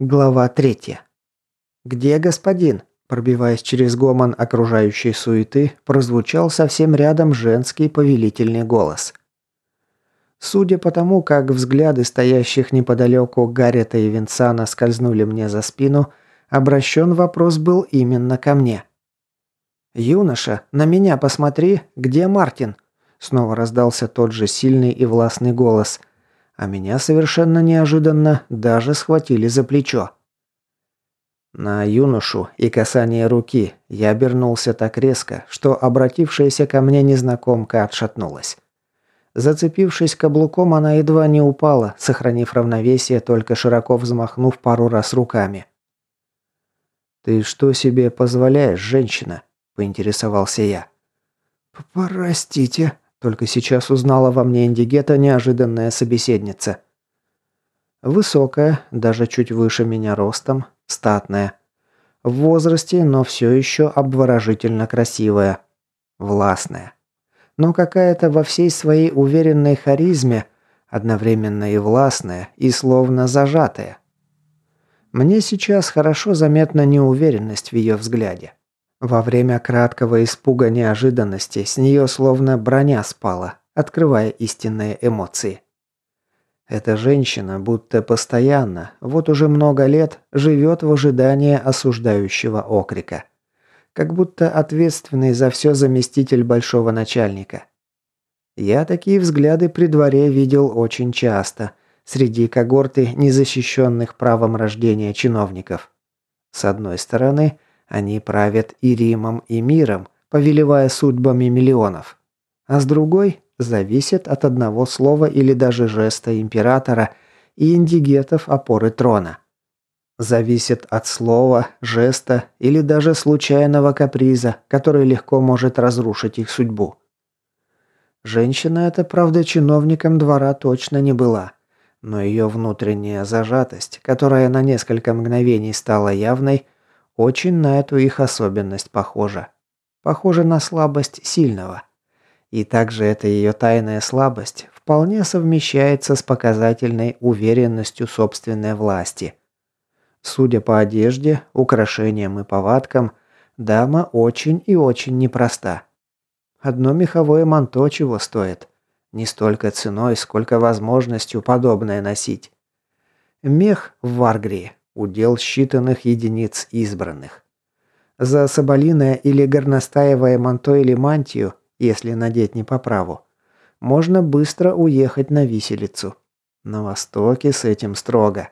Глава третья. «Где господин?» Пробиваясь через гомон окружающей суеты, прозвучал совсем рядом женский повелительный голос. Судя по тому, как взгляды стоящих неподалеку Гаррета и Винсана скользнули мне за спину, обращен вопрос был именно ко мне. «Юноша, на меня посмотри, где Мартин?» Снова раздался тот же сильный и властный голос – а меня совершенно неожиданно даже схватили за плечо. На юношу и касание руки я обернулся так резко, что обратившаяся ко мне незнакомка отшатнулась. Зацепившись каблуком, она едва не упала, сохранив равновесие, только широко взмахнув пару раз руками. «Ты что себе позволяешь, женщина?» – поинтересовался я. «Простите», только сейчас узнала во мне Индигета неожиданная собеседница. Высокая, даже чуть выше меня ростом, статная. В возрасте, но все еще обворожительно красивая. Властная. Но какая-то во всей своей уверенной харизме, одновременно и властная, и словно зажатая. Мне сейчас хорошо заметна неуверенность в ее взгляде. Во время краткого испуга неожиданности с нее словно броня спала, открывая истинные эмоции. Эта женщина будто постоянно, вот уже много лет, живет в ожидании осуждающего окрика. Как будто ответственный за все заместитель большого начальника. Я такие взгляды при дворе видел очень часто, среди когорты незащищенных правом рождения чиновников. С одной стороны, они правят и Римом, и миром, повелевая судьбами миллионов. А с другой зависят от одного слова или даже жеста императора и индигетов опоры трона. Зависит от слова, жеста или даже случайного каприза, который легко может разрушить их судьбу. Женщина эта, правда, чиновником двора точно не была. Но ее внутренняя зажатость, которая на несколько мгновений стала явной, очень на эту их особенность похожа. Похожа на слабость сильного. И также эта ее тайная слабость вполне совмещается с показательной уверенностью собственной власти. Судя по одежде, украшениям и повадкам, дама очень и очень непроста. Одно меховое манто чего стоит. Не столько ценой, сколько возможностью подобное носить. Мех в Варгрии Удел считанных единиц избранных. За соболиное или горностаевое манто или мантию, если надеть не по праву, можно быстро уехать на виселицу. На востоке с этим строго.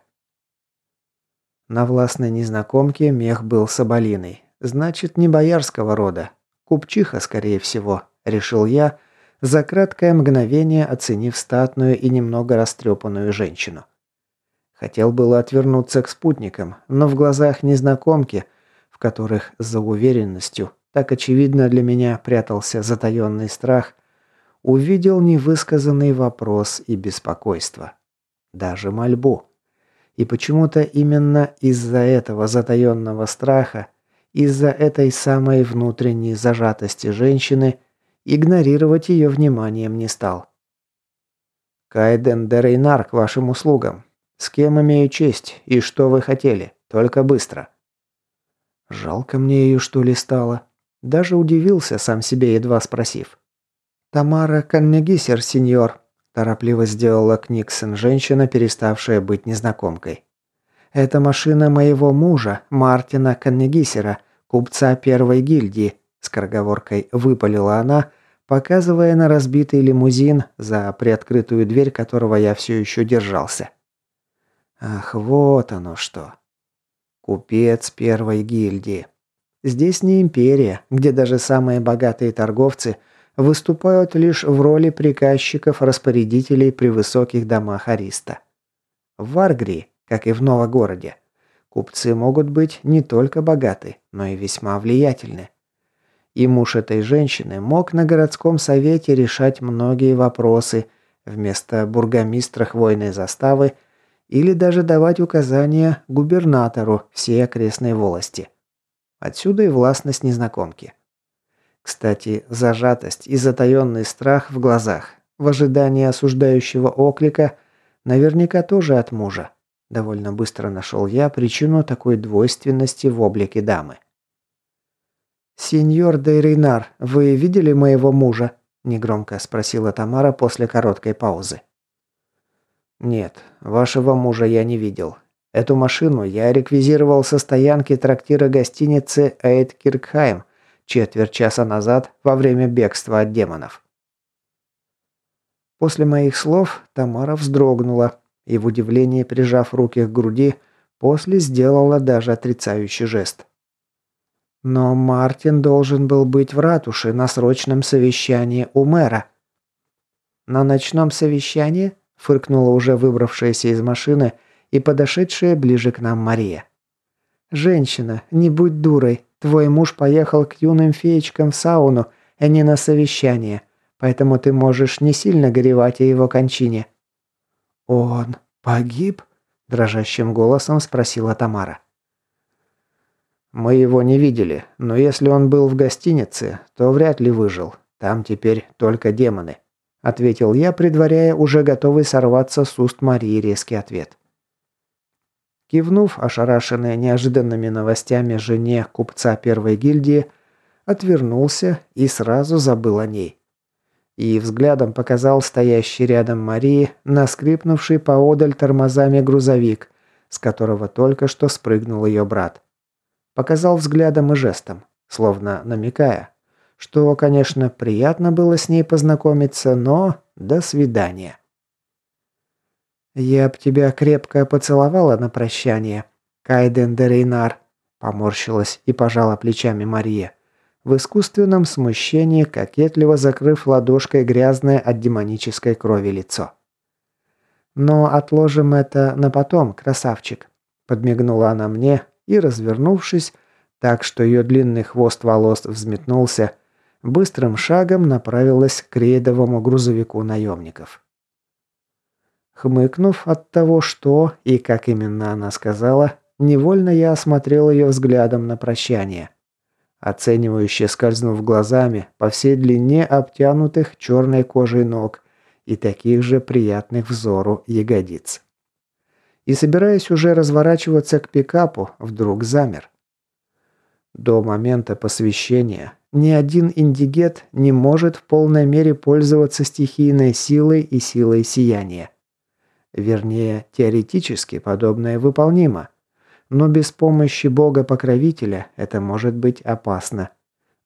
На властной незнакомке мех был соболиный. Значит, не боярского рода. Купчиха, скорее всего, решил я, за краткое мгновение оценив статную и немного растрепанную женщину. Хотел было отвернуться к спутникам, но в глазах незнакомки, в которых за уверенностью так очевидно для меня прятался затаенный страх, увидел невысказанный вопрос и беспокойство. Даже мольбу. И почему-то именно из-за этого затаенного страха, из-за этой самой внутренней зажатости женщины, игнорировать ее вниманием не стал. «Кайден Дерейнар к вашим услугам. «С кем имею честь? И что вы хотели? Только быстро». Жалко мне ее, что ли, стало? Даже удивился, сам себе едва спросив. «Тамара Каннегисер, сеньор», – торопливо сделала Книксон женщина, переставшая быть незнакомкой. «Это машина моего мужа, Мартина Каннегисера, купца первой гильдии», – скороговоркой выпалила она, показывая на разбитый лимузин, за приоткрытую дверь которого я все еще держался. Ах, вот оно что. Купец первой гильдии. Здесь не империя, где даже самые богатые торговцы выступают лишь в роли приказчиков-распорядителей при высоких домах Ариста. В Варгрии, как и в Новогороде, купцы могут быть не только богаты, но и весьма влиятельны. И муж этой женщины мог на городском совете решать многие вопросы вместо бургомистра хвойной заставы – или даже давать указания губернатору всей окрестной волости. Отсюда и властность незнакомки. Кстати, зажатость и затаенный страх в глазах, в ожидании осуждающего оклика, наверняка тоже от мужа. Довольно быстро нашел я причину такой двойственности в облике дамы. «Сеньор де Рейнар, вы видели моего мужа?» – негромко спросила Тамара после короткой паузы. «Нет, вашего мужа я не видел. Эту машину я реквизировал со стоянки трактира гостиницы Эйд Киркхайм четверть часа назад во время бегства от демонов». После моих слов Тамара вздрогнула и в удивлении, прижав руки к груди, после сделала даже отрицающий жест. Но Мартин должен был быть в ратуше на срочном совещании у мэра. На ночном совещании фыркнула уже выбравшаяся из машины и подошедшая ближе к нам Мария. «Женщина, не будь дурой. Твой муж поехал к юным феечкам в сауну, а не на совещание, поэтому ты можешь не сильно горевать о его кончине». «Он погиб?» – дрожащим голосом спросила Тамара. «Мы его не видели, но если он был в гостинице, то вряд ли выжил. Там теперь только демоны», – ответил я, предваряя уже готовый сорваться с уст Марии резкий ответ. Кивнув, ошарашенная неожиданными новостями жене купца первой гильдии, отвернулся и сразу забыл о ней. И взглядом показал стоящий рядом Марии, наскрипнувший поодаль тормозами грузовик, с которого только что спрыгнул ее брат. Показал взглядом и жестом, словно намекая, что, конечно, приятно было с ней познакомиться, но до свидания. «Я б тебя крепко поцеловала на прощание, Кайден де Рейнар», поморщилась и пожала плечами Мария, в искусственном смущении, кокетливо закрыв ладошкой грязное от демонической крови лицо. «Но отложим это на потом, красавчик», подмигнула она мне, и, развернувшись, так что ее длинный хвост волос взметнулся, быстрым шагом направилась к рейдовому грузовику наемников. Хмыкнув от того, что и как именно она сказала, невольно я осмотрел ее взглядом на прощание, оценивающе скользнув глазами по всей длине обтянутых черной кожей ног и таких же приятных взору ягодиц и, собираясь уже разворачиваться к пикапу, вдруг замер. До момента посвящения ни один индигет не может в полной мере пользоваться стихийной силой и силой сияния. Вернее, теоретически подобное выполнимо, но без помощи бога-покровителя это может быть опасно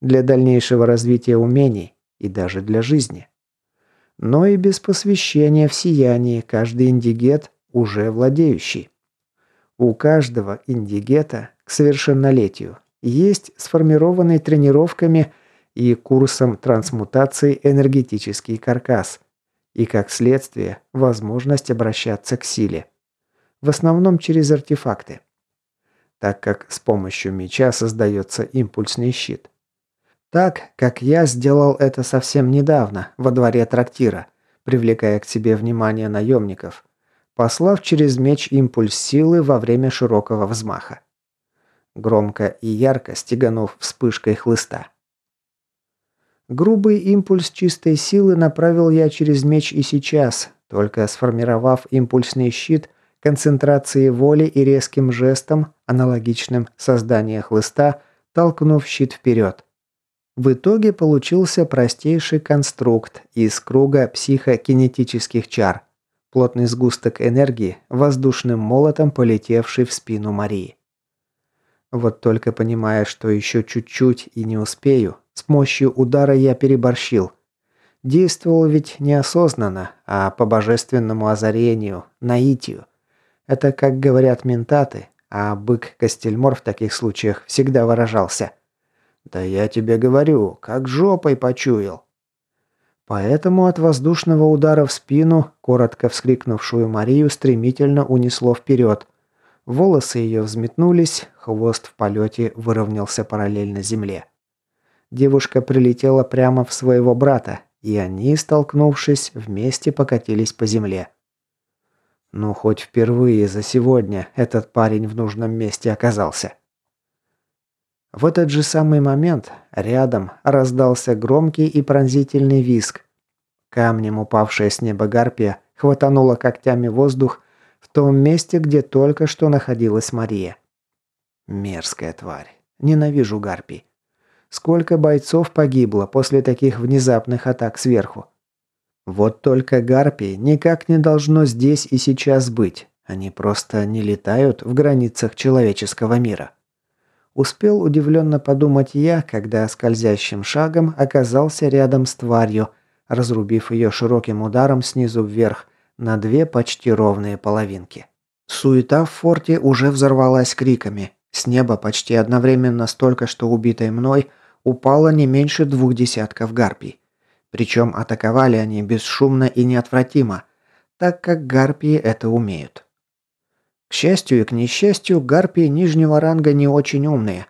для дальнейшего развития умений и даже для жизни. Но и без посвящения в сиянии каждый индигет уже владеющий. У каждого индигета к совершеннолетию есть сформированный тренировками и курсом трансмутации энергетический каркас и, как следствие, возможность обращаться к силе. В основном через артефакты. Так как с помощью меча создается импульсный щит. Так, как я сделал это совсем недавно, во дворе трактира, привлекая к себе внимание наемников, послав через меч импульс силы во время широкого взмаха. Громко и ярко стеганув вспышкой хлыста. Грубый импульс чистой силы направил я через меч и сейчас, только сформировав импульсный щит концентрацией воли и резким жестом, аналогичным созданию хлыста, толкнув щит вперед. В итоге получился простейший конструкт из круга психокинетических чар, плотный сгусток энергии, воздушным молотом полетевший в спину Марии. Вот только понимая, что еще чуть-чуть и не успею, с мощью удара я переборщил. Действовал ведь неосознанно, а по божественному озарению, наитию. Это, как говорят ментаты, а бык Костельмор в таких случаях всегда выражался. «Да я тебе говорю, как жопой почуял». Поэтому от воздушного удара в спину, коротко вскрикнувшую Марию, стремительно унесло вперед. Волосы ее взметнулись, хвост в полете выровнялся параллельно земле. Девушка прилетела прямо в своего брата, и они, столкнувшись, вместе покатились по земле. Ну, хоть впервые за сегодня этот парень в нужном месте оказался. В этот же самый момент рядом раздался громкий и пронзительный визг. Камнем упавшая с неба гарпия хватанула когтями воздух, В том месте, где только что находилась Мария. Мерзкая тварь. Ненавижу гарпий. Сколько бойцов погибло после таких внезапных атак сверху? Вот только гарпии никак не должно здесь и сейчас быть. Они просто не летают в границах человеческого мира. Успел удивленно подумать я, когда скользящим шагом оказался рядом с тварью, разрубив ее широким ударом снизу вверх на две почти ровные половинки. Суета в форте уже взорвалась криками. С неба почти одновременно столько, что убитой мной, упало не меньше двух десятков гарпий. Причем атаковали они бесшумно и неотвратимо, так как гарпии это умеют. К счастью и к несчастью, гарпии нижнего ранга не очень умные.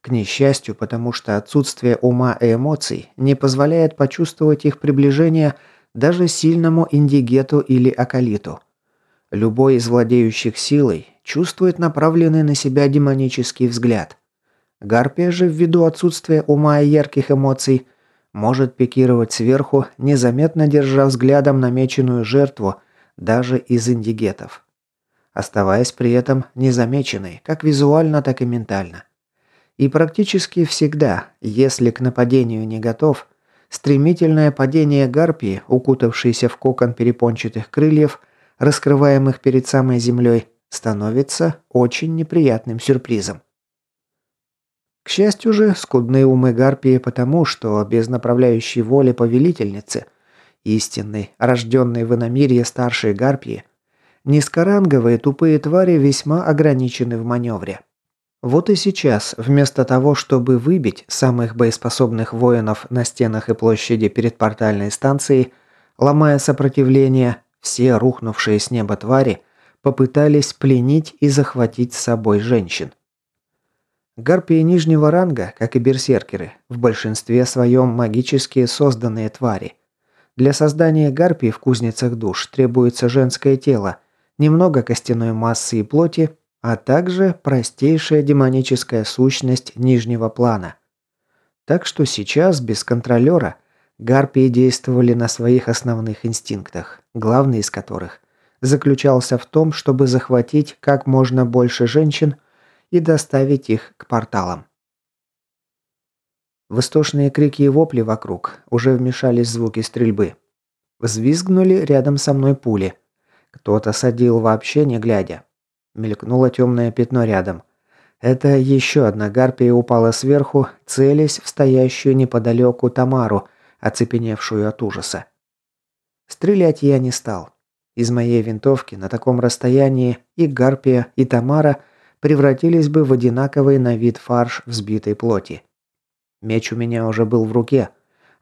К несчастью, потому что отсутствие ума и эмоций не позволяет почувствовать их приближение даже сильному индигету или акалиту. Любой из владеющих силой чувствует направленный на себя демонический взгляд. Гарпия же, ввиду отсутствия ума и ярких эмоций, может пикировать сверху, незаметно держа взглядом намеченную жертву даже из индигетов оставаясь при этом незамеченной, как визуально, так и ментально. И практически всегда, если к нападению не готов, стремительное падение гарпии, укутавшейся в кокон перепончатых крыльев, раскрываемых перед самой землей, становится очень неприятным сюрпризом. К счастью же, скудные умы гарпии потому, что без направляющей воли повелительницы, истинной, рожденной в иномирье старшей гарпии – Низкоранговые тупые твари весьма ограничены в маневре. Вот и сейчас, вместо того, чтобы выбить самых боеспособных воинов на стенах и площади перед портальной станцией, ломая сопротивление, все рухнувшие с неба твари попытались пленить и захватить с собой женщин. Гарпии нижнего ранга, как и берсеркеры, в большинстве своем магически созданные твари. Для создания гарпий в кузницах душ требуется женское тело – немного костяной массы и плоти, а также простейшая демоническая сущность нижнего плана. Так что сейчас, без контролера, гарпии действовали на своих основных инстинктах, главный из которых заключался в том, чтобы захватить как можно больше женщин и доставить их к порталам. В истошные крики и вопли вокруг уже вмешались звуки стрельбы. Взвизгнули рядом со мной пули – кто-то садил вообще не глядя. Мелькнуло темное пятно рядом. Это еще одна гарпия упала сверху, целясь в стоящую неподалеку Тамару, оцепеневшую от ужаса. Стрелять я не стал. Из моей винтовки на таком расстоянии и гарпия, и Тамара превратились бы в одинаковый на вид фарш взбитой плоти. Меч у меня уже был в руке,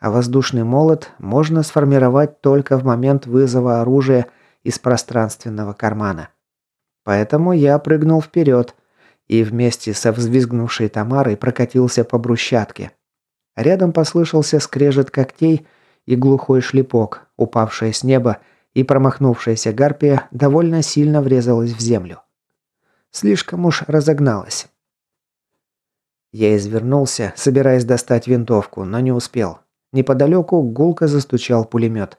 а воздушный молот можно сформировать только в момент вызова оружия – из пространственного кармана. Поэтому я прыгнул вперед и вместе со взвизгнувшей Тамарой прокатился по брусчатке. Рядом послышался скрежет когтей и глухой шлепок, упавшая с неба и промахнувшаяся гарпия довольно сильно врезалась в землю. Слишком уж разогналась. Я извернулся, собираясь достать винтовку, но не успел. Неподалеку гулко застучал пулемет.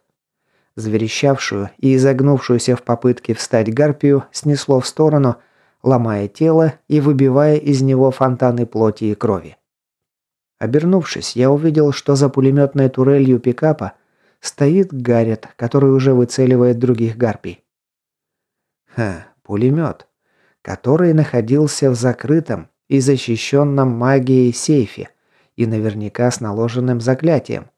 Зверещавшую и изогнувшуюся в попытке встать гарпию снесло в сторону, ломая тело и выбивая из него фонтаны плоти и крови. Обернувшись, я увидел, что за пулеметной турелью пикапа стоит Гаррет, который уже выцеливает других гарпий. Ха, пулемет, который находился в закрытом и защищенном магией сейфе и наверняка с наложенным заклятием.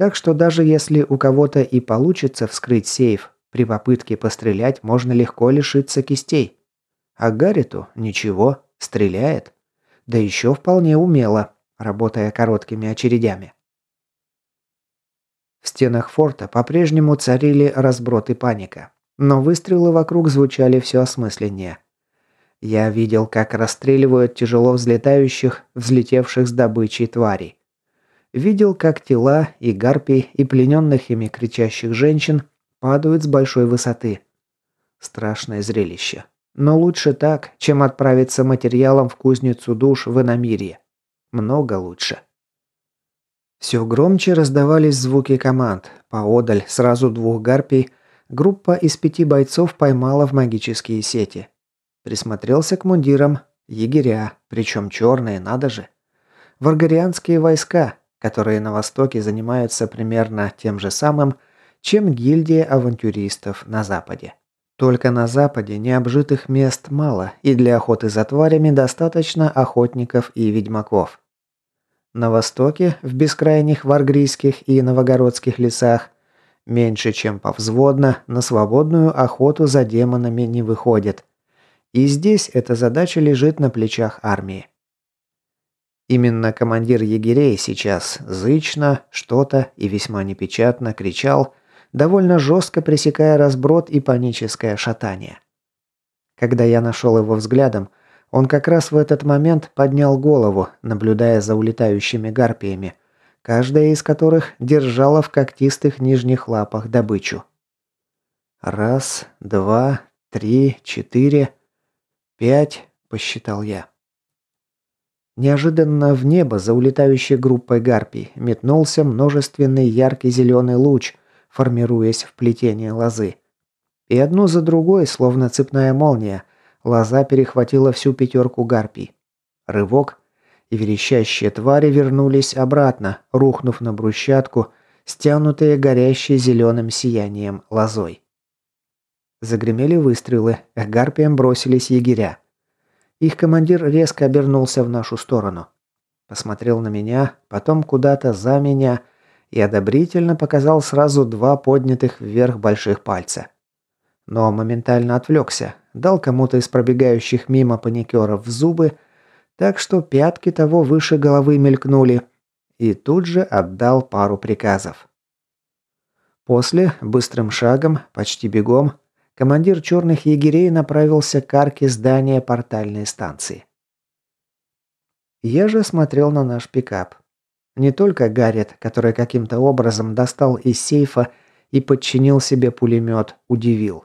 Так что даже если у кого-то и получится вскрыть сейф, при попытке пострелять можно легко лишиться кистей. А Гарриту ничего, стреляет. Да еще вполне умело, работая короткими очередями. В стенах форта по-прежнему царили разброд и паника, но выстрелы вокруг звучали все осмысленнее. Я видел, как расстреливают тяжело взлетающих, взлетевших с добычей тварей. Видел, как тела и гарпий, и плененных ими кричащих женщин падают с большой высоты. Страшное зрелище. Но лучше так, чем отправиться материалом в кузницу душ в иномирье. Много лучше. Все громче раздавались звуки команд. Поодаль сразу двух гарпий группа из пяти бойцов поймала в магические сети. Присмотрелся к мундирам. Егеря, причем черные, надо же. Варгарианские войска, которые на Востоке занимаются примерно тем же самым, чем гильдия авантюристов на Западе. Только на Западе необжитых мест мало, и для охоты за тварями достаточно охотников и ведьмаков. На Востоке, в бескрайних варгрийских и новогородских лесах, меньше чем повзводно, на свободную охоту за демонами не выходит. И здесь эта задача лежит на плечах армии. Именно командир егерей сейчас зычно, что-то и весьма непечатно кричал, довольно жестко пресекая разброд и паническое шатание. Когда я нашел его взглядом, он как раз в этот момент поднял голову, наблюдая за улетающими гарпиями, каждая из которых держала в когтистых нижних лапах добычу. «Раз, два, три, четыре, пять», – посчитал я. Неожиданно в небо за улетающей группой гарпий метнулся множественный яркий зеленый луч, формируясь в плетение лозы. И одну за другой, словно цепная молния, Лоза перехватила всю пятерку гарпий. Рывок, и верещащие твари вернулись обратно, рухнув на брусчатку, стянутые горящей зеленым сиянием лозой. Загремели выстрелы, к гарпиям бросились егеря. Их командир резко обернулся в нашу сторону. Посмотрел на меня, потом куда-то за меня и одобрительно показал сразу два поднятых вверх больших пальца. Но моментально отвлекся, дал кому-то из пробегающих мимо паникеров в зубы, так что пятки того выше головы мелькнули, и тут же отдал пару приказов. После, быстрым шагом, почти бегом, командир черных егерей направился к арке здания портальной станции. Я же смотрел на наш пикап. Не только Гаррет, который каким-то образом достал из сейфа и подчинил себе пулемет, удивил.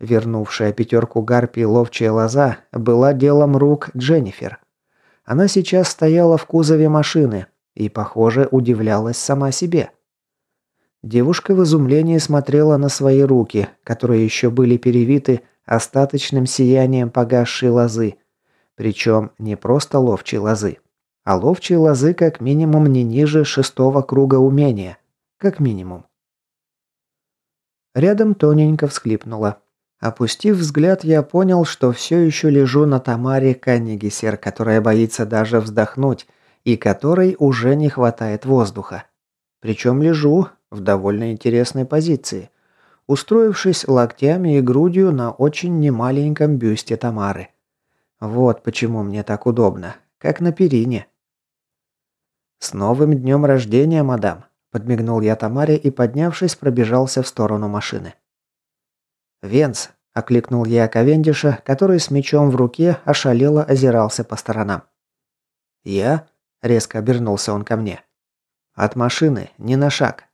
Вернувшая пятерку гарпий ловчая лоза была делом рук Дженнифер. Она сейчас стояла в кузове машины и, похоже, удивлялась сама себе. Девушка в изумлении смотрела на свои руки, которые еще были перевиты остаточным сиянием погасшей лозы. Причем не просто ловчей лозы, а ловчей лозы как минимум не ниже шестого круга умения. Как минимум. Рядом тоненько всхлипнула. Опустив взгляд, я понял, что все еще лежу на Тамаре Каннигисер, которая боится даже вздохнуть и которой уже не хватает воздуха. Причем лежу в довольно интересной позиции, устроившись локтями и грудью на очень немаленьком бюсте Тамары. Вот почему мне так удобно, как на перине. «С новым днем рождения, мадам!» – подмигнул я Тамаре и, поднявшись, пробежался в сторону машины. «Венс!» – окликнул я Ковендиша, который с мечом в руке ошалело озирался по сторонам. «Я?» – резко обернулся он ко мне. «От машины, не на шаг.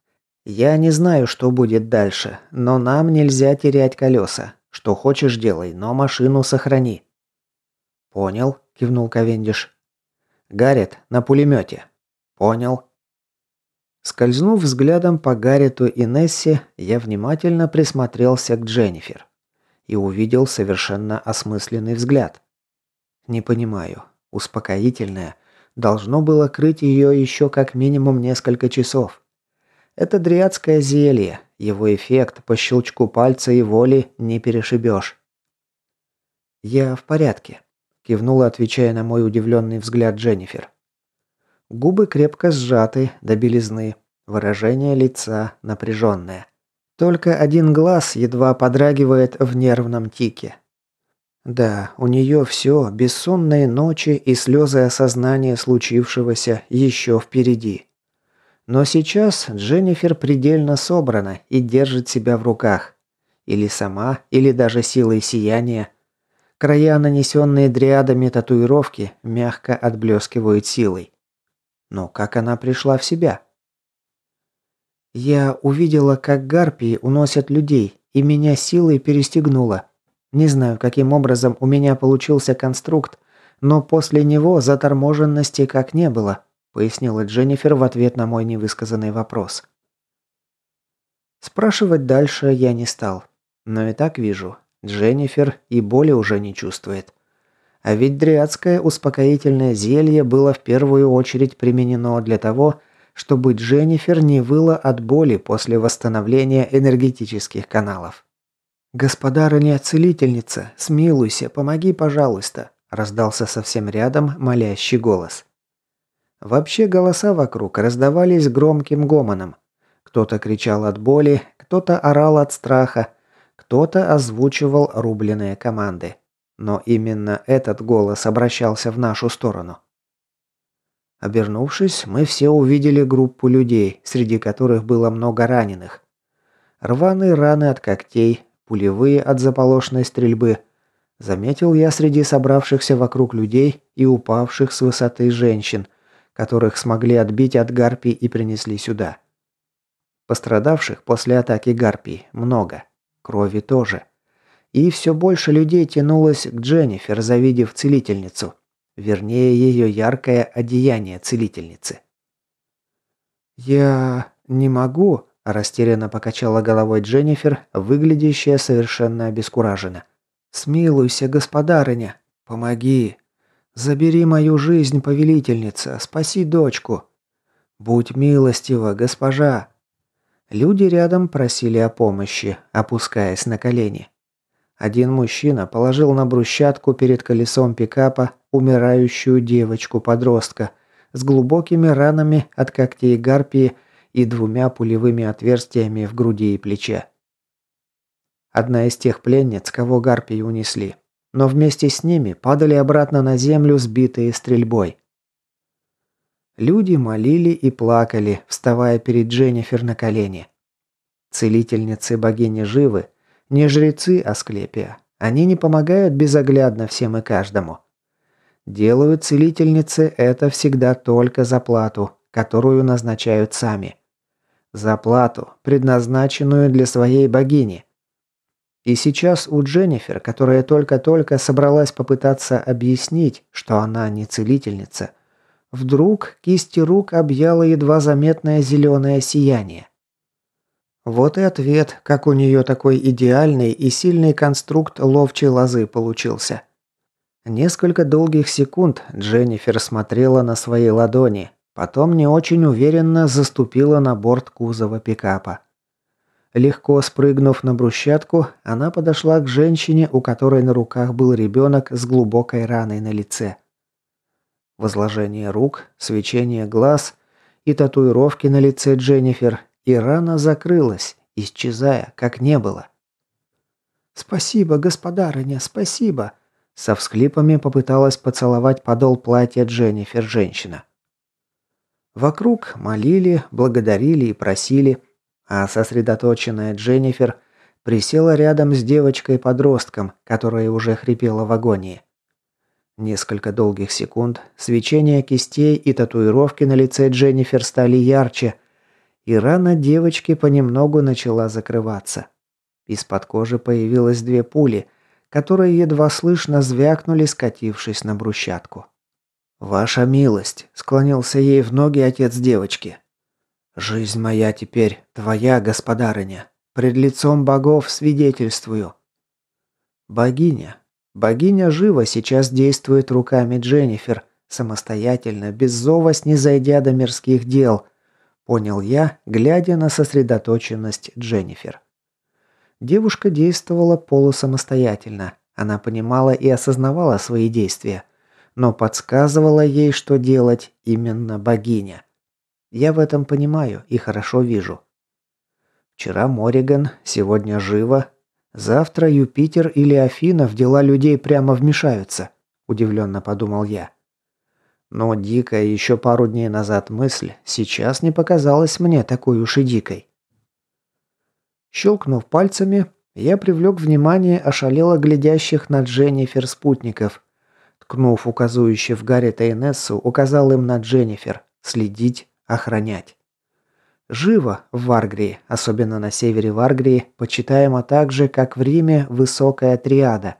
Я не знаю, что будет дальше, но нам нельзя терять колеса. Что хочешь делай, но машину сохрани». «Понял», – кивнул Ковендиш. «Гаррет, на пулемете». «Понял». Скользнув взглядом по Гаррету и Несси, я внимательно присмотрелся к Дженнифер и увидел совершенно осмысленный взгляд. Не понимаю, успокоительное должно было крыть ее еще как минимум несколько часов. Это дриадское зелье, его эффект по щелчку пальца и воли не перешибешь. «Я в порядке», – кивнула, отвечая на мой удивленный взгляд Дженнифер. Губы крепко сжаты до белизны, выражение лица напряженное. Только один глаз едва подрагивает в нервном тике. Да, у нее все, бессонные ночи и слезы осознания случившегося еще впереди. Но сейчас Дженнифер предельно собрана и держит себя в руках. Или сама, или даже силой сияния. Края, нанесенные дриадами татуировки, мягко отблескивают силой. Но как она пришла в себя? Я увидела, как гарпии уносят людей, и меня силой перестегнуло. Не знаю, каким образом у меня получился конструкт, но после него заторможенности как не было, пояснила Дженнифер в ответ на мой невысказанный вопрос. Спрашивать дальше я не стал. Но и так вижу, Дженнифер и боли уже не чувствует. А ведь дриадское успокоительное зелье было в первую очередь применено для того, чтобы Дженнифер не выла от боли после восстановления энергетических каналов. «Господарыня-целительница, смилуйся, помоги, пожалуйста», – раздался совсем рядом молящий голос. Вообще голоса вокруг раздавались громким гомоном. Кто-то кричал от боли, кто-то орал от страха, кто-то озвучивал рубленые команды. Но именно этот голос обращался в нашу сторону. Обернувшись, мы все увидели группу людей, среди которых было много раненых. Рваные раны от когтей, пулевые от заполошной стрельбы. Заметил я среди собравшихся вокруг людей и упавших с высоты женщин, которых смогли отбить от гарпий и принесли сюда. Пострадавших после атаки гарпий много. Крови тоже. И все больше людей тянулось к Дженнифер, завидев целительницу. Вернее, ее яркое одеяние целительницы. «Я не могу», – растерянно покачала головой Дженнифер, выглядящая совершенно обескураженно. «Смилуйся, господарыня! Помоги! Забери мою жизнь, повелительница! Спаси дочку! Будь милостива, госпожа!» Люди рядом просили о помощи, опускаясь на колени. Один мужчина положил на брусчатку перед колесом пикапа умирающую девочку-подростка с глубокими ранами от когтей гарпии и двумя пулевыми отверстиями в груди и плече. Одна из тех пленниц, кого гарпии унесли. Но вместе с ними падали обратно на землю, сбитые стрельбой. Люди молили и плакали, вставая перед Дженнифер на колени. Целительницы богини живы, не жрецы Асклепия. Они не помогают безоглядно всем и каждому. Делают целительницы это всегда только за плату, которую назначают сами. За плату, предназначенную для своей богини. И сейчас у Дженнифер, которая только-только собралась попытаться объяснить, что она не целительница, вдруг кисти рук объяло едва заметное зеленое сияние. Вот и ответ, как у нее такой идеальный и сильный конструкт ловчей лозы получился. Несколько долгих секунд Дженнифер смотрела на свои ладони, потом не очень уверенно заступила на борт кузова пикапа. Легко спрыгнув на брусчатку, она подошла к женщине, у которой на руках был ребенок с глубокой раной на лице. Возложение рук, свечение глаз и татуировки на лице Дженнифер и рана закрылась, исчезая, как не было. «Спасибо, господарыня, спасибо!» Со всхлипами попыталась поцеловать подол платья Дженнифер женщина. Вокруг молили, благодарили и просили, а сосредоточенная Дженнифер присела рядом с девочкой-подростком, которая уже хрипела в агонии. Несколько долгих секунд свечение кистей и татуировки на лице Дженнифер стали ярче – и рана девочки понемногу начала закрываться. Из-под кожи появилось две пули, которые едва слышно звякнули, скатившись на брусчатку. «Ваша милость», — склонился ей в ноги отец девочки. «Жизнь моя теперь твоя, господарыня. Пред лицом богов свидетельствую». Богиня. Богиня жива сейчас действует руками Дженнифер, самостоятельно, без зова снизойдя до мирских дел — Понял я, глядя на сосредоточенность Дженнифер. Девушка действовала полусамостоятельно. Она понимала и осознавала свои действия. Но подсказывала ей, что делать именно богиня. Я в этом понимаю и хорошо вижу. Вчера Мориган, сегодня Жива. Завтра Юпитер или Афина в дела людей прямо вмешаются, удивленно подумал я. Но дикая еще пару дней назад мысль сейчас не показалась мне такой уж и дикой. Щелкнув пальцами, я привлек внимание ошалело глядящих на Дженнифер спутников. Ткнув указующе в Гарри Тейнессу, указал им на Дженнифер следить, охранять. Живо в Варгрии, особенно на севере Варгрии, почитаемо так же, как в Риме высокая триада.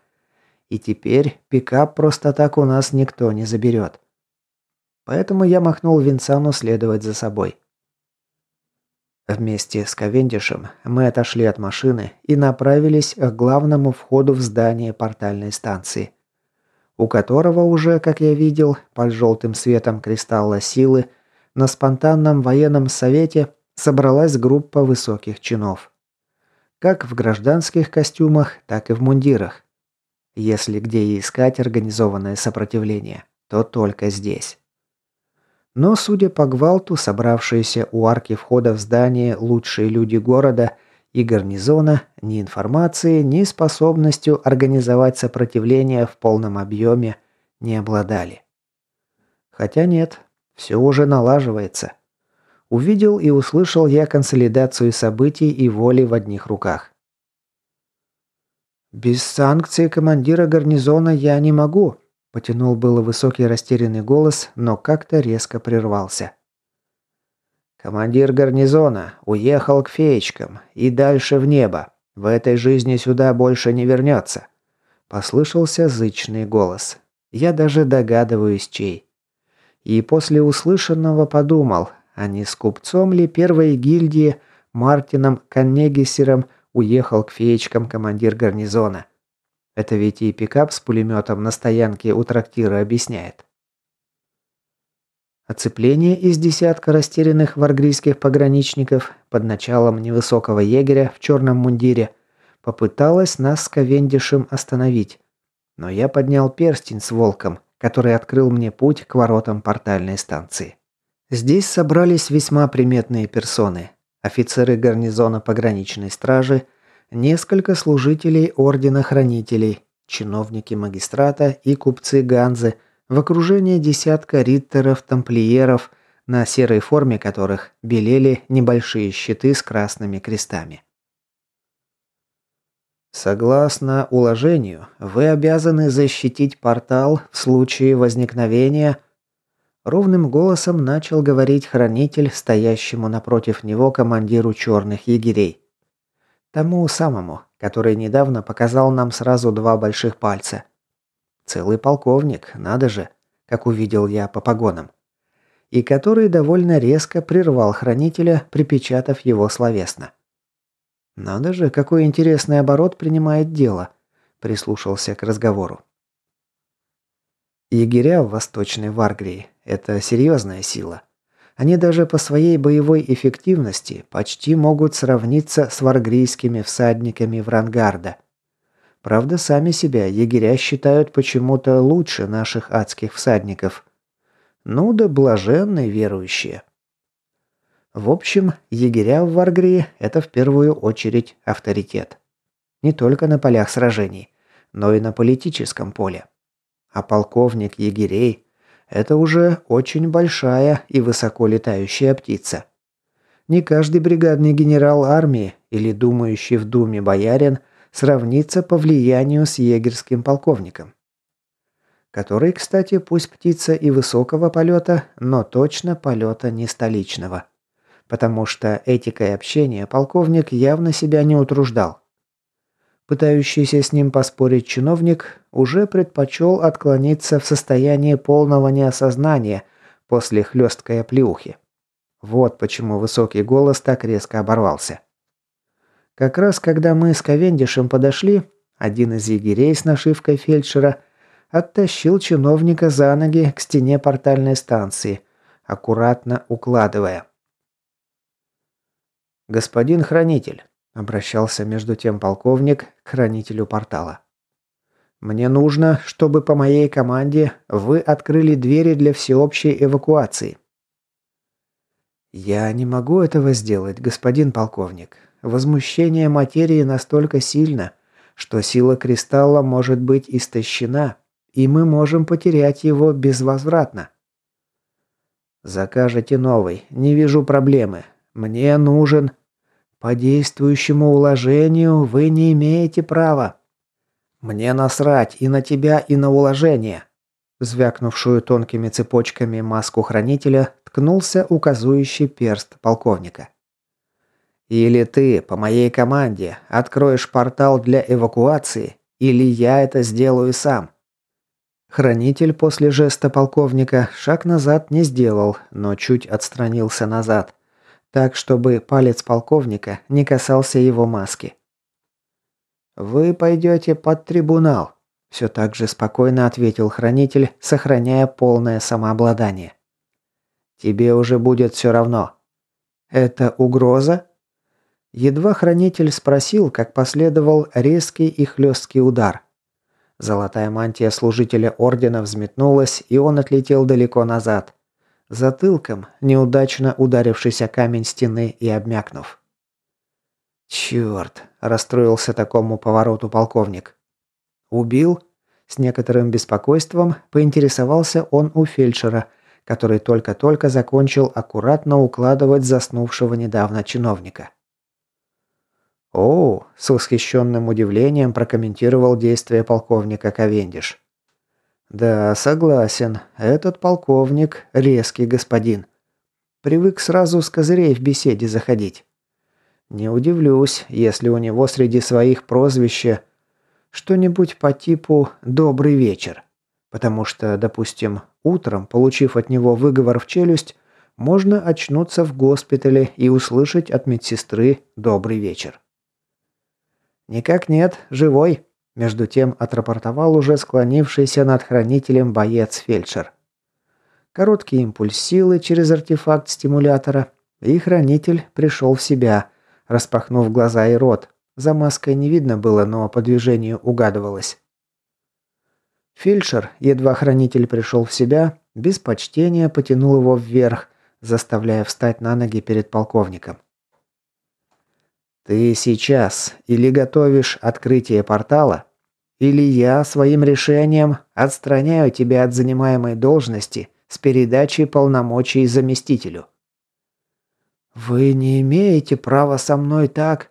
И теперь пикап просто так у нас никто не заберет. Поэтому я махнул Винсану следовать за собой. Вместе с Ковендишем мы отошли от машины и направились к главному входу в здание портальной станции, у которого уже, как я видел, под желтым светом кристалла силы, на спонтанном военном совете собралась группа высоких чинов. Как в гражданских костюмах, так и в мундирах. Если где искать организованное сопротивление, то только здесь. Но, судя по гвалту, собравшиеся у арки входа в здание лучшие люди города и гарнизона ни информации, ни способностью организовать сопротивление в полном объеме не обладали. Хотя нет, все уже налаживается. Увидел и услышал я консолидацию событий и воли в одних руках. «Без санкции командира гарнизона я не могу», Потянул было высокий растерянный голос, но как-то резко прервался. «Командир гарнизона уехал к феечкам и дальше в небо. В этой жизни сюда больше не вернется». Послышался зычный голос. Я даже догадываюсь, чей. И после услышанного подумал, а не с купцом ли первой гильдии Мартином Каннегисером уехал к феечкам командир гарнизона. Это ведь и пикап с пулеметом на стоянке у трактира объясняет. Оцепление из десятка растерянных варгрийских пограничников под началом невысокого егеря в черном мундире попыталось нас с Ковендишем остановить. Но я поднял перстень с волком, который открыл мне путь к воротам портальной станции. Здесь собрались весьма приметные персоны. Офицеры гарнизона пограничной стражи, несколько служителей Ордена Хранителей, чиновники магистрата и купцы Ганзы в окружении десятка риттеров-тамплиеров, на серой форме которых белели небольшие щиты с красными крестами. Согласно уложению, вы обязаны защитить портал в случае возникновения Ровным голосом начал говорить хранитель, стоящему напротив него командиру черных егерей. Тому самому, который недавно показал нам сразу два больших пальца. Целый полковник, надо же, как увидел я по погонам. И который довольно резко прервал хранителя, припечатав его словесно. Надо же, какой интересный оборот принимает дело, прислушался к разговору. Егеря в Восточной Варгрии – это серьезная сила. Они даже по своей боевой эффективности почти могут сравниться с варгрийскими всадниками Врангарда. Правда, сами себя егеря считают почему-то лучше наших адских всадников. Ну да блаженные верующие. В общем, егеря в Варгрии – это в первую очередь авторитет. Не только на полях сражений, но и на политическом поле. А полковник егерей это уже очень большая и высоко летающая птица. Не каждый бригадный генерал армии или думающий в думе боярин сравнится по влиянию с егерским полковником. Который, кстати, пусть птица и высокого полета, но точно полета не столичного. Потому что этикой общения полковник явно себя не утруждал. Пытающийся с ним поспорить чиновник уже предпочел отклониться в состоянии полного неосознания после хлесткой оплеухи. Вот почему высокий голос так резко оборвался. Как раз когда мы с Ковендишем подошли, один из егерей с нашивкой фельдшера оттащил чиновника за ноги к стене портальной станции, аккуратно укладывая. «Господин хранитель, Обращался между тем полковник к хранителю портала. «Мне нужно, чтобы по моей команде вы открыли двери для всеобщей эвакуации». «Я не могу этого сделать, господин полковник. Возмущение материи настолько сильно, что сила кристалла может быть истощена, и мы можем потерять его безвозвратно». «Закажете новый. Не вижу проблемы. Мне нужен...» По действующему уложению вы не имеете права. Мне насрать и на тебя, и на уложение. Звякнувшую тонкими цепочками маску хранителя ткнулся указующий перст полковника. Или ты, по моей команде, откроешь портал для эвакуации, или я это сделаю сам. Хранитель после жеста полковника шаг назад не сделал, но чуть отстранился назад, так чтобы палец полковника не касался его маски. «Вы пойдете под трибунал», – все так же спокойно ответил хранитель, сохраняя полное самообладание. «Тебе уже будет все равно». «Это угроза?» Едва хранитель спросил, как последовал резкий и хлесткий удар. Золотая мантия служителя ордена взметнулась, и он отлетел далеко назад. Затылком, неудачно ударившись о камень стены и обмякнув. «Черт!» – расстроился такому повороту полковник. «Убил?» С некоторым беспокойством поинтересовался он у фельдшера, который только-только закончил аккуратно укладывать заснувшего недавно чиновника. «О!» – с восхищенным удивлением прокомментировал действия полковника Ковендиш. «Да, согласен. Этот полковник – резкий господин. Привык сразу с козырей в беседе заходить. Не удивлюсь, если у него среди своих прозвища что-нибудь по типу «добрый вечер». Потому что, допустим, утром, получив от него выговор в челюсть, можно очнуться в госпитале и услышать от медсестры «добрый вечер». «Никак нет, живой», – между тем отрапортовал уже склонившийся над хранителем боец-фельдшер. Короткий импульс силы через артефакт стимулятора, и хранитель пришел в себя, распахнув глаза и рот. За маской не видно было, но по движению угадывалось. Фельдшер, едва хранитель пришел в себя, без почтения потянул его вверх, заставляя встать на ноги перед полковником. Ты сейчас или готовишь открытие портала, или я своим решением отстраняю тебя от занимаемой должности с передачей полномочий заместителю. Вы не имеете права со мной так,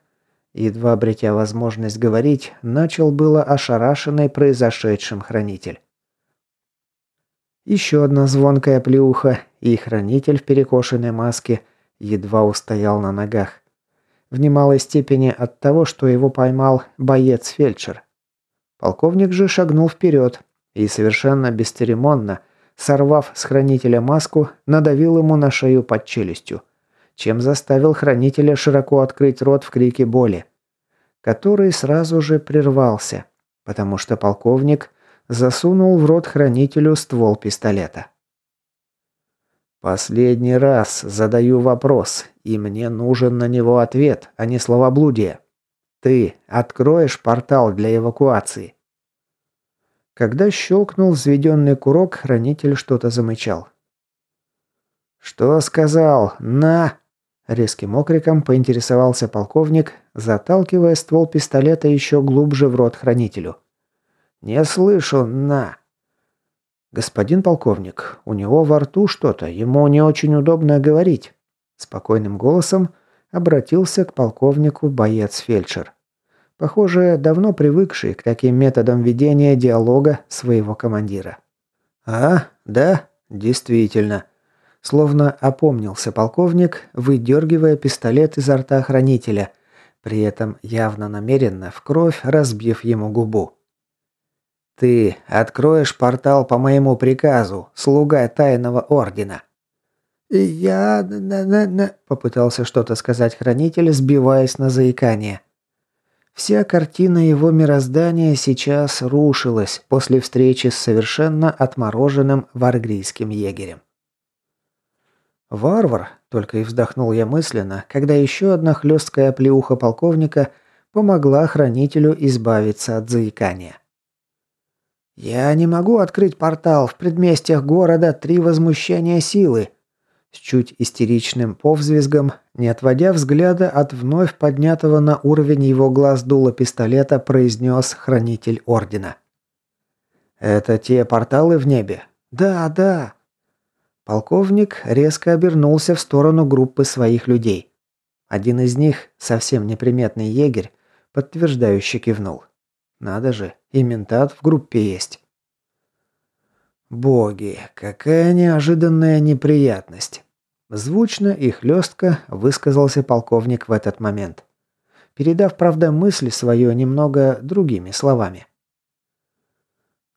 едва обретя возможность говорить, начал было ошарашенный произошедшим хранитель. Еще одна звонкая плюха, и хранитель в перекошенной маске едва устоял на ногах в немалой степени от того, что его поймал боец-фельдшер. Полковник же шагнул вперед и совершенно бесцеремонно, сорвав с хранителя маску, надавил ему на шею под челюстью, чем заставил хранителя широко открыть рот в крике боли, который сразу же прервался, потому что полковник засунул в рот хранителю ствол пистолета. Последний раз задаю вопрос, и мне нужен на него ответ, а не словоблудие. Ты откроешь портал для эвакуации?» Когда щелкнул взведенный курок, хранитель что-то замычал. «Что сказал? На!» Резким окриком поинтересовался полковник, заталкивая ствол пистолета еще глубже в рот хранителю. «Не слышу, на!» «Господин полковник, у него во рту что-то, ему не очень удобно говорить». Спокойным голосом обратился к полковнику боец-фельдшер. Похоже, давно привыкший к таким методам ведения диалога своего командира. «А, да, действительно». Словно опомнился полковник, выдергивая пистолет изо рта хранителя, при этом явно намеренно в кровь разбив ему губу. Ты откроешь портал по моему приказу, слуга тайного ордена. Я на на на попытался что-то сказать хранитель, сбиваясь на заикание. Вся картина его мироздания сейчас рушилась после встречи с совершенно отмороженным варгрийским егерем. «Варвар!» – только и вздохнул я мысленно, когда еще одна хлесткая плеуха полковника помогла хранителю избавиться от заикания. «Я не могу открыть портал. В предместьях города три возмущения силы». С чуть истеричным повзвизгом, не отводя взгляда от вновь поднятого на уровень его глаз дула пистолета, произнес хранитель Ордена. «Это те порталы в небе?» «Да, да». Полковник резко обернулся в сторону группы своих людей. Один из них, совсем неприметный егерь, подтверждающе кивнул. Надо же, и ментат в группе есть. Боги, какая неожиданная неприятность. Звучно и хлестко высказался полковник в этот момент, передав, правда, мысль свою немного другими словами.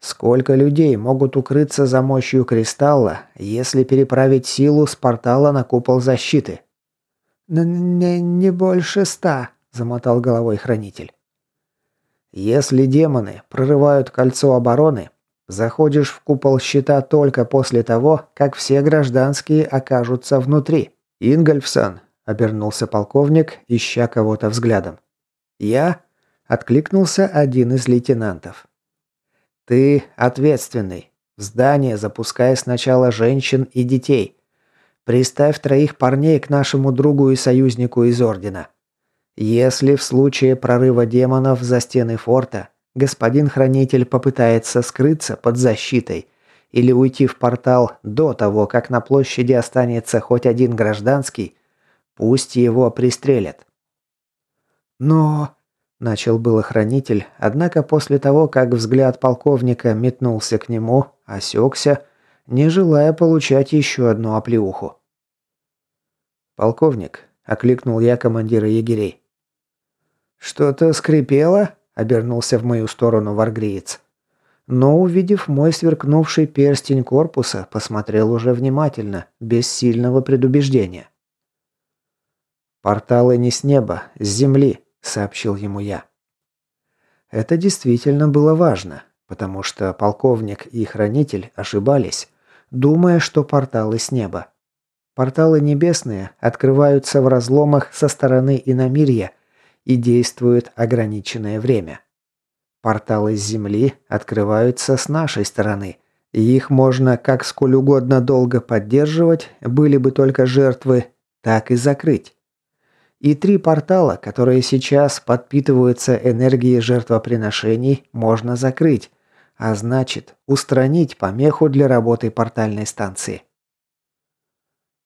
Сколько людей могут укрыться за мощью кристалла, если переправить силу с портала на купол защиты? «Не, не больше ста», – замотал головой хранитель. «Если демоны прорывают кольцо обороны, заходишь в купол щита только после того, как все гражданские окажутся внутри. Ингольфсон», – обернулся полковник, ища кого-то взглядом. «Я?» – откликнулся один из лейтенантов. «Ты ответственный. В здание запускай сначала женщин и детей. Приставь троих парней к нашему другу и союзнику из Ордена. Если в случае прорыва демонов за стены форта господин Хранитель попытается скрыться под защитой или уйти в портал до того, как на площади останется хоть один гражданский, пусть его пристрелят. Но... Начал было хранитель, однако после того, как взгляд полковника метнулся к нему, осекся, не желая получать еще одну оплеуху. «Полковник», – окликнул я командира егерей. «Что-то скрипело?» – обернулся в мою сторону варгриец. Но, увидев мой сверкнувший перстень корпуса, посмотрел уже внимательно, без сильного предубеждения. «Порталы не с неба, с земли», – сообщил ему я. Это действительно было важно, потому что полковник и хранитель ошибались, думая, что порталы с неба. Порталы небесные открываются в разломах со стороны иномирья и действуют ограниченное время. Порталы с Земли открываются с нашей стороны, и их можно как сколь угодно долго поддерживать, были бы только жертвы, так и закрыть. И три портала, которые сейчас подпитываются энергией жертвоприношений, можно закрыть, а значит, устранить помеху для работы портальной станции.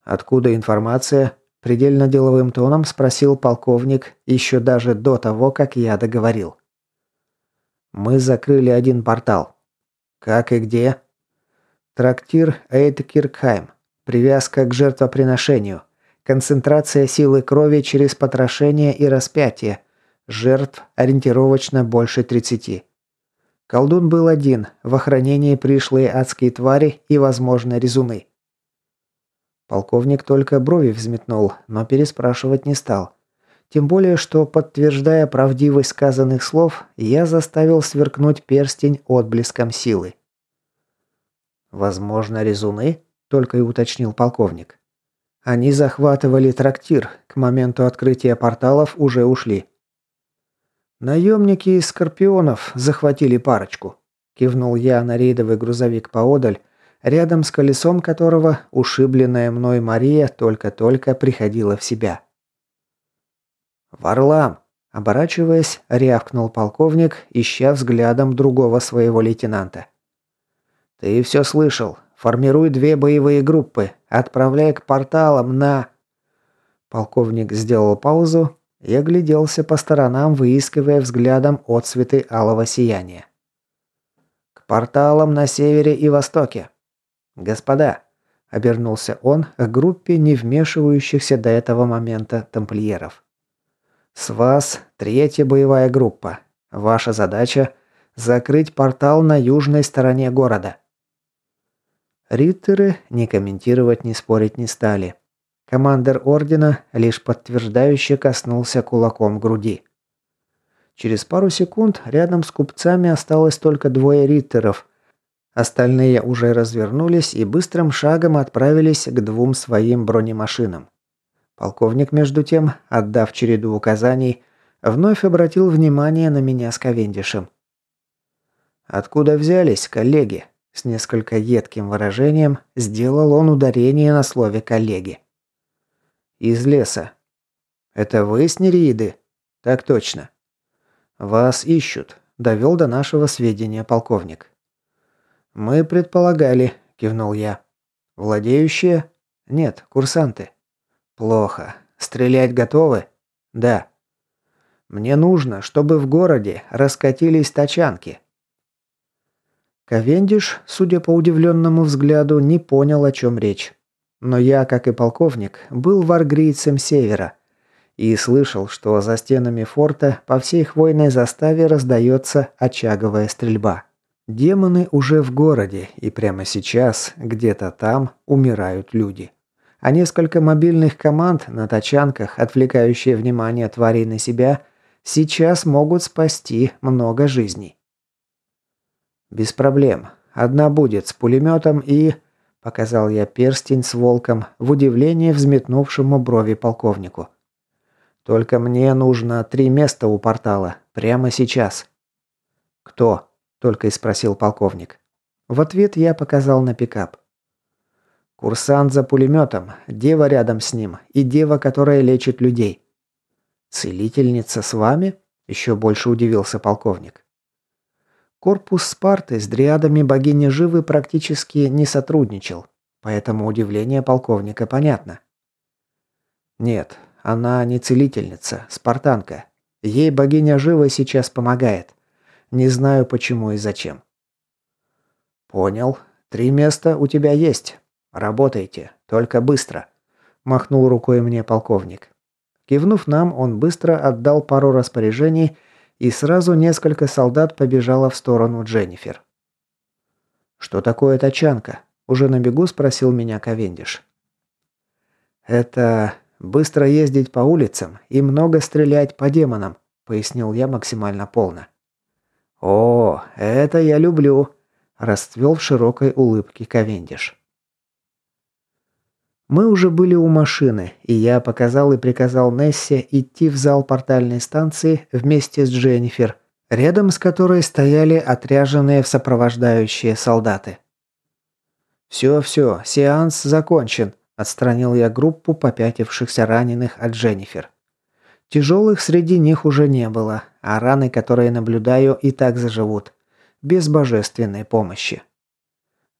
«Откуда информация?» – предельно деловым тоном спросил полковник еще даже до того, как я договорил. «Мы закрыли один портал». «Как и где?» «Трактир Эйткиркхайм. Привязка к жертвоприношению. Концентрация силы крови через потрошение и распятие. Жертв ориентировочно больше 30. Колдун был один, в охранении пришлые адские твари и, возможно, резуны. Полковник только брови взметнул, но переспрашивать не стал. Тем более, что, подтверждая правдивость сказанных слов, я заставил сверкнуть перстень отблеском силы. «Возможно, резуны?» – только и уточнил полковник. «Они захватывали трактир, к моменту открытия порталов уже ушли». «Наемники из Скорпионов захватили парочку», – кивнул я на рейдовый грузовик поодаль, рядом с колесом которого ушибленная мной Мария только-только приходила в себя. «Варлам!» – оборачиваясь, рявкнул полковник, ища взглядом другого своего лейтенанта. «Ты все слышал. Формируй две боевые группы. Отправляй к порталам на...» Полковник сделал паузу и огляделся по сторонам, выискивая взглядом отцветы алого сияния. «К порталам на севере и востоке. «Господа!» – обернулся он к группе не вмешивающихся до этого момента тамплиеров. «С вас третья боевая группа. Ваша задача – закрыть портал на южной стороне города». Риттеры ни комментировать, ни спорить не стали. Командир Ордена лишь подтверждающе коснулся кулаком груди. Через пару секунд рядом с купцами осталось только двое риттеров, Остальные уже развернулись и быстрым шагом отправились к двум своим бронемашинам. Полковник, между тем, отдав череду указаний, вновь обратил внимание на меня с Ковендишем. «Откуда взялись, коллеги?» С несколько едким выражением сделал он ударение на слове «коллеги». «Из леса». «Это вы с Нереиды?» «Так точно». «Вас ищут», – довел до нашего сведения полковник. «Мы предполагали», – кивнул я. «Владеющие?» «Нет, курсанты». «Плохо. Стрелять готовы?» «Да». «Мне нужно, чтобы в городе раскатились тачанки». Ковендиш, судя по удивленному взгляду, не понял, о чем речь. Но я, как и полковник, был варгрийцем севера и слышал, что за стенами форта по всей хвойной заставе раздается очаговая стрельба. Демоны уже в городе, и прямо сейчас, где-то там, умирают люди. а несколько мобильных команд на тачанках, отвлекающие внимание тварей на себя, сейчас могут спасти много жизней. Без проблем. Одна будет с пулеметом и... Показал я перстень с волком, в удивлении взметнувшему брови полковнику. Только мне нужно три места у портала. Прямо сейчас. Кто? Только и спросил полковник. В ответ я показал на пикап. Курсант за пулеметом, дева рядом с ним и дева, которая лечит людей. Целительница с вами? Еще больше удивился полковник. Корпус Спарты с дриадами богини Живы практически не сотрудничал, поэтому удивление полковника понятно. Нет, она не целительница, спартанка. Ей богиня Живы сейчас помогает. Не знаю почему и зачем. Понял. Три места у тебя есть. Работайте, только быстро, махнул рукой мне полковник. Кивнув нам, он быстро отдал пару распоряжений и сразу несколько солдат побежало в сторону Дженнифер. «Что такое тачанка?» – уже на бегу спросил меня Ковендиш. «Это быстро ездить по улицам и много стрелять по демонам», – пояснил я максимально полно. «О, это я люблю», – расцвел в широкой улыбке Ковендиш. Мы уже были у машины, и я показал и приказал Нессе идти в зал портальной станции вместе с Дженнифер, рядом с которой стояли отряженные в сопровождающие солдаты. «Все-все, сеанс закончен», – отстранил я группу попятившихся раненых от Дженнифер. Тяжелых среди них уже не было, а раны, которые наблюдаю, и так заживут. Без божественной помощи.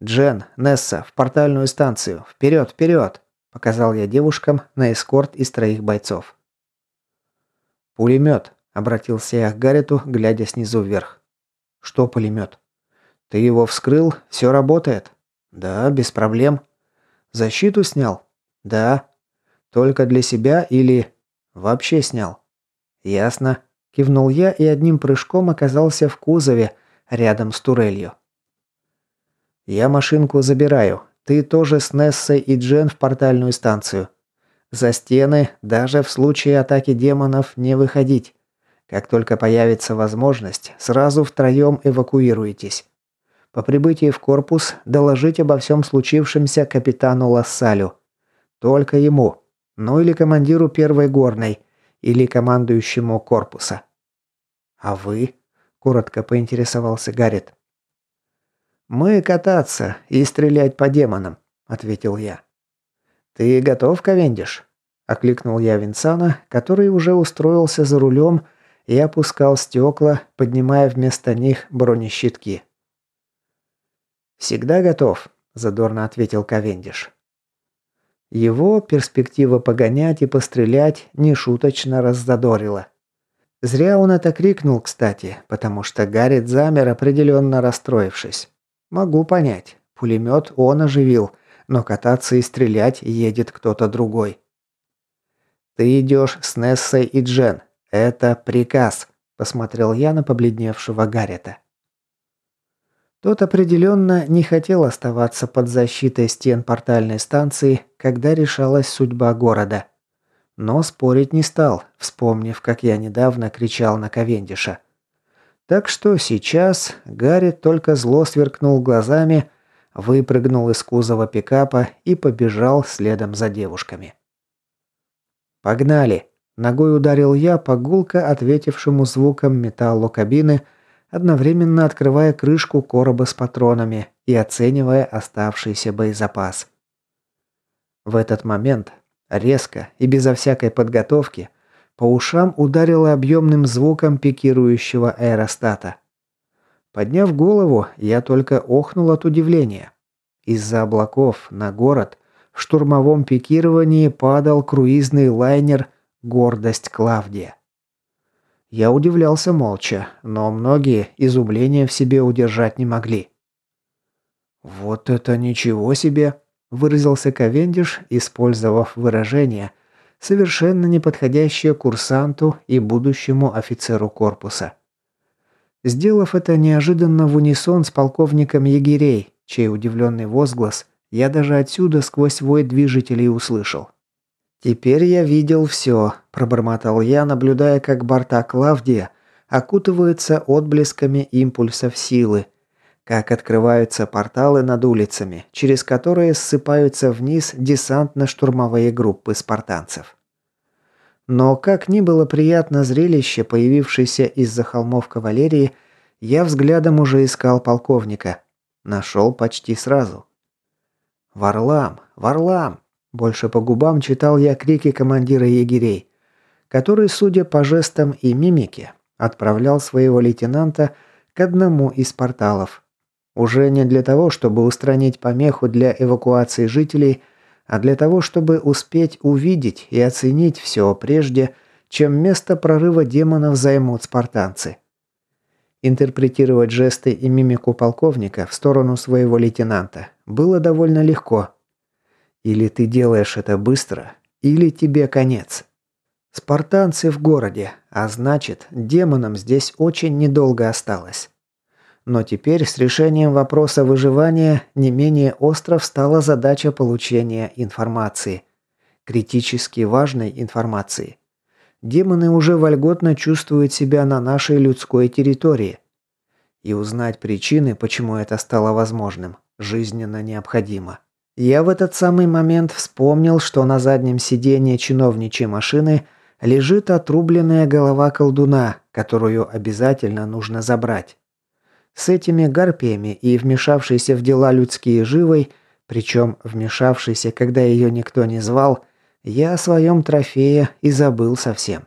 «Джен, Несса, в портальную станцию. Вперед, вперед!» Показал я девушкам на эскорт из троих бойцов. «Пулемет», — обратился я к Гаррету, глядя снизу вверх. «Что пулемет?» «Ты его вскрыл? Все работает?» «Да, без проблем». «Защиту снял?» «Да». «Только для себя или...» «Вообще снял». «Ясно», — кивнул я и одним прыжком оказался в кузове, рядом с турелью. «Я машинку забираю. Ты тоже с Нессой и Джен в портальную станцию. За стены, даже в случае атаки демонов, не выходить. Как только появится возможность, сразу втроем эвакуируйтесь. По прибытии в корпус доложить обо всем случившемся капитану Лассалю. Только ему. Ну или командиру первой горной. Или командующему корпуса. «А вы?» – коротко поинтересовался Гаррет. «Мы кататься и стрелять по демонам», — ответил я. «Ты готов, Ковендиш?» — окликнул я Винсана, который уже устроился за рулем и опускал стекла, поднимая вместо них бронещитки. «Всегда готов», – задорно ответил Ковендиш. Его перспектива погонять и пострелять нешуточно раззадорила. Зря он это крикнул, кстати, потому что Гаррит замер, определенно расстроившись. Могу понять. Пулемет он оживил, но кататься и стрелять едет кто-то другой. «Ты идешь с Нессой и Джен. Это приказ», – посмотрел я на побледневшего Гаррета. Тот определенно не хотел оставаться под защитой стен портальной станции, когда решалась судьба города. Но спорить не стал, вспомнив, как я недавно кричал на Ковендиша. Так что сейчас Гарри только зло сверкнул глазами, выпрыгнул из кузова пикапа и побежал следом за девушками. «Погнали!» – ногой ударил я по гулко ответившему звуком металлу кабины, одновременно открывая крышку короба с патронами и оценивая оставшийся боезапас. В этот момент, резко и безо всякой подготовки – по ушам ударило объемным звуком пикирующего аэростата. Подняв голову, я только охнул от удивления. Из-за облаков на город в штурмовом пикировании падал круизный лайнер «Гордость Клавдия». Я удивлялся молча, но многие изумления в себе удержать не могли. «Вот это ничего себе!» – выразился Ковендиш, использовав выражение – совершенно не подходящее курсанту и будущему офицеру корпуса. Сделав это неожиданно в унисон с полковником егерей, чей удивленный возглас Я даже отсюда сквозь вой движителей услышал. «Теперь я видел все», – пробормотал я, наблюдая, как борта Клавдия окутываются отблесками импульсов силы, как открываются порталы над улицами, через которые ссыпаются вниз десантно-штурмовые группы спартанцев. Но как ни было приятно зрелище, появившееся из-за холмов кавалерии, я взглядом уже искал полковника. Нашел почти сразу. «Варлам! Варлам!» Больше по губам читал я крики командира егерей, который, судя по жестам и мимике, отправлял своего лейтенанта к одному из порталов. Уже не для того, чтобы устранить помеху для эвакуации жителей, а для того, чтобы успеть увидеть и оценить все прежде, чем место прорыва демонов займут спартанцы. Интерпретировать жесты и мимику полковника в сторону своего лейтенанта было довольно легко. Или ты делаешь это быстро, или тебе конец. Спартанцы в городе, а значит, демонам здесь очень недолго осталось. Но теперь с решением вопроса выживания не менее остро встала задача получения информации. Критически важной информации. Демоны уже вольготно чувствуют себя на нашей людской территории. И узнать причины, почему это стало возможным, жизненно необходимо. Я в этот самый момент вспомнил, что на заднем сиденье чиновничьей машины лежит отрубленная голова колдуна, которую обязательно нужно забрать. С этими гарпиями и вмешавшейся в дела людские живой, причем вмешавшейся, когда ее никто не звал, я о своем трофее и забыл совсем.